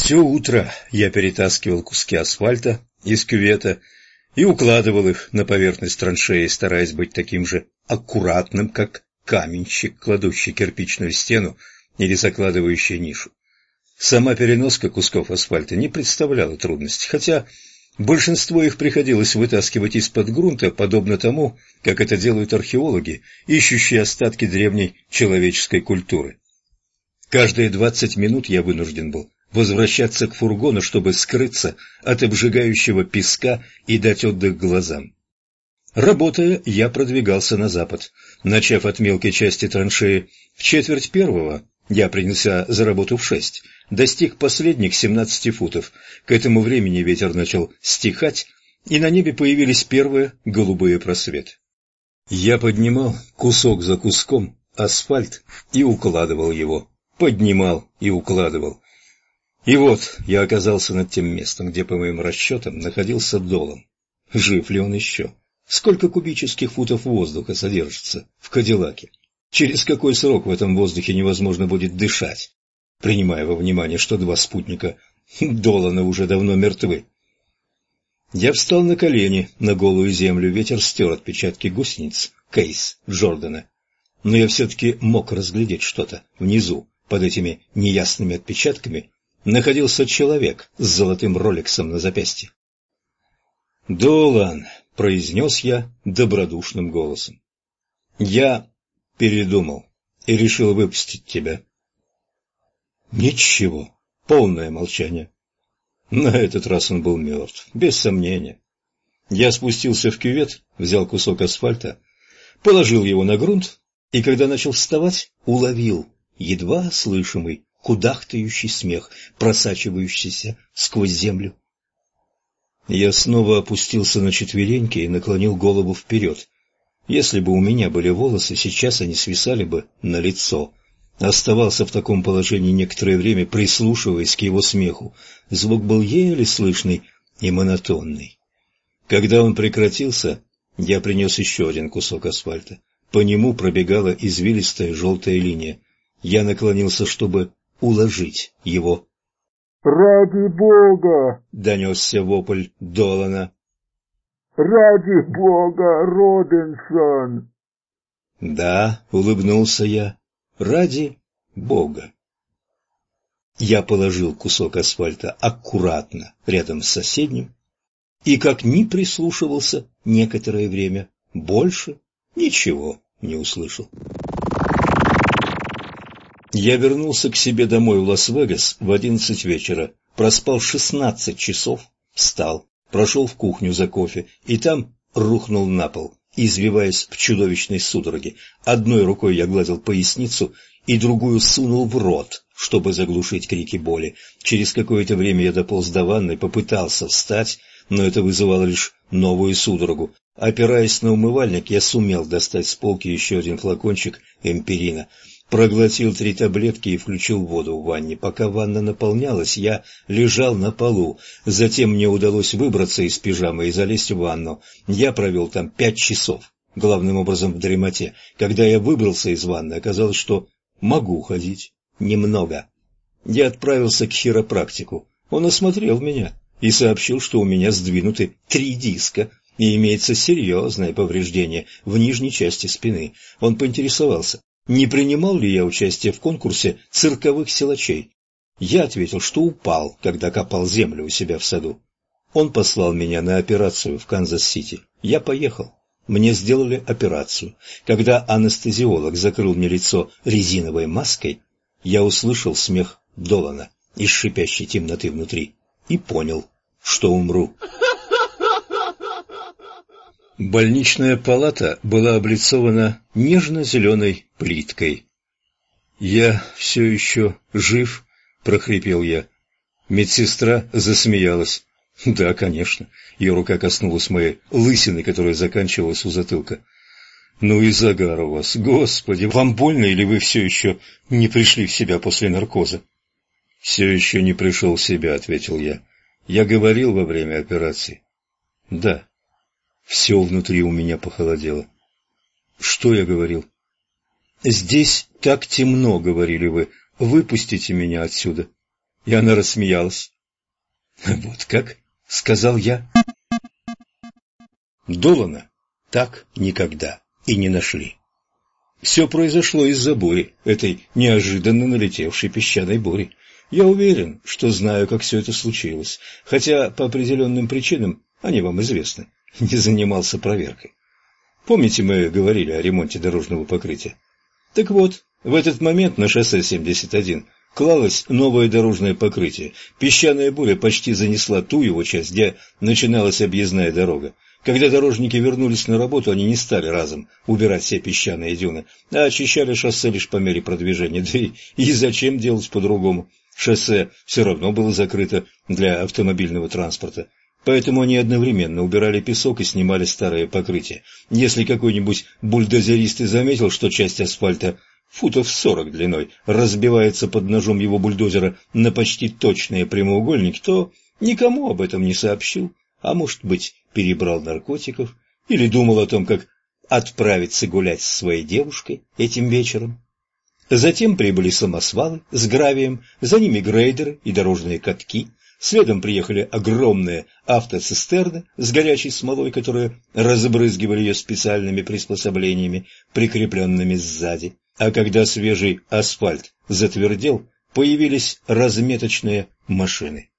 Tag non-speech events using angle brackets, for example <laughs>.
Все утро я перетаскивал куски асфальта из кювета и укладывал их на поверхность траншеи, стараясь быть таким же аккуратным, как каменщик, кладущий кирпичную стену или закладывающий нишу. Сама переноска кусков асфальта не представляла трудности, хотя большинство их приходилось вытаскивать из-под грунта, подобно тому, как это делают археологи, ищущие остатки древней человеческой культуры. Каждые двадцать минут я вынужден был возвращаться к фургону, чтобы скрыться от обжигающего песка и дать отдых глазам. Работая, я продвигался на запад, начав от мелкой части траншеи. В четверть первого я принялся за работу в шесть, достиг последних семнадцати футов. К этому времени ветер начал стихать, и на небе появились первые голубые просветы. Я поднимал кусок за куском асфальт и укладывал его, поднимал и укладывал. И вот я оказался над тем местом, где, по моим расчетам, находился Долан. Жив ли он еще? Сколько кубических футов воздуха содержится в Кадиллаке? Через какой срок в этом воздухе невозможно будет дышать? Принимая во внимание, что два спутника Долана уже давно мертвы. Я встал на колени на голую землю, ветер стер отпечатки гусениц, Кейс, Джордана. Но я все-таки мог разглядеть что-то внизу, под этими неясными отпечатками, находился человек с золотым роликсом на запястье. «Долан», — произнес я добродушным голосом, — «я передумал и решил выпустить тебя». «Ничего», — полное молчание. На этот раз он был мертв, без сомнения. Я спустился в кювет, взял кусок асфальта, положил его на грунт и, когда начал вставать, уловил едва слышимый кудахтающий смех, просачивающийся сквозь землю. Я снова опустился на четвереньки и наклонил голову вперед. Если бы у меня были волосы, сейчас они свисали бы на лицо. Оставался в таком положении некоторое время, прислушиваясь к его смеху. Звук был еле слышный и монотонный. Когда он прекратился, я принес еще один кусок асфальта. По нему пробегала извилистая желтая линия. Я наклонился, чтобы уложить его. «Ради Бога!» — донесся вопль Долана. «Ради Бога, Робинсон!» «Да», — улыбнулся я, — «ради Бога». Я положил кусок асфальта аккуратно рядом с соседним и, как ни прислушивался некоторое время, больше ничего не услышал. Я вернулся к себе домой в Лас-Вегас в одиннадцать вечера, проспал шестнадцать часов, встал, прошел в кухню за кофе и там рухнул на пол, извиваясь в чудовищной судороге. Одной рукой я гладил поясницу и другую сунул в рот, чтобы заглушить крики боли. Через какое-то время я дополз до ванной, попытался встать, но это вызывало лишь новую судорогу. Опираясь на умывальник, я сумел достать с полки еще один флакончик эмпирина. Проглотил три таблетки и включил воду в ванне. Пока ванна наполнялась, я лежал на полу. Затем мне удалось выбраться из пижамы и залезть в ванну. Я провел там пять часов, главным образом в дремоте. Когда я выбрался из ванны, оказалось, что могу ходить. Немного. Я отправился к хиропрактику. Он осмотрел меня и сообщил, что у меня сдвинуты три диска и имеется серьезное повреждение в нижней части спины. Он поинтересовался, не принимал ли я участие в конкурсе цирковых силачей. Я ответил, что упал, когда копал землю у себя в саду. Он послал меня на операцию в Канзас-Сити. Я поехал. Мне сделали операцию. Когда анестезиолог закрыл мне лицо резиновой маской, я услышал смех Долана из шипящей темноты внутри и понял, что умру. Больничная палата была облицована нежно-зеленой плиткой. «Я все еще жив?» — прохрипел я. Медсестра засмеялась. «Да, конечно». Ее рука коснулась моей лысины, которая заканчивалась у затылка. «Ну и загар у вас! Господи, вам больно или вы все еще не пришли в себя после наркоза?» «Все еще не пришел в себя», — ответил я. «Я говорил во время операции». «Да». Все внутри у меня похолодело. Что я говорил? «Здесь так темно», — говорили вы. «Выпустите меня отсюда». и она рассмеялась. «Вот как?» — сказал я. Долана так никогда и не нашли. Все произошло из-за бури, этой неожиданно налетевшей песчаной бури. Я уверен, что знаю, как все это случилось, хотя по определенным причинам, они вам известны, <laughs> не занимался проверкой. Помните, мы говорили о ремонте дорожного покрытия? Так вот, в этот момент на шоссе 71 клалось новое дорожное покрытие. Песчаная буря почти занесла ту его часть, где начиналась объездная дорога. Когда дорожники вернулись на работу, они не стали разом убирать все песчаные дюны, а очищали шоссе лишь по мере продвижения. <laughs> Да и, и зачем делать по-другому? Шоссе все равно было закрыто для автомобильного транспорта. Поэтому они одновременно убирали песок и снимали старое покрытие. Если какой-нибудь бульдозерист и заметил, что часть асфальта футов сорок длиной, разбивается под ножом его бульдозера на почти точные прямоугольники, то никому об этом не сообщил, а может быть, перебрал наркотиков или думал о том, как отправиться гулять со своей девушкой этим вечером. Затем прибыли самосвалы с гравием, за ними грейдеры и дорожные катки, следом приехали огромные автоцистерны с горячей смолой, которые разбрызгивали ее специальными приспособлениями, прикрепленными сзади. А когда свежий асфальт затвердел, появились разметочные машины.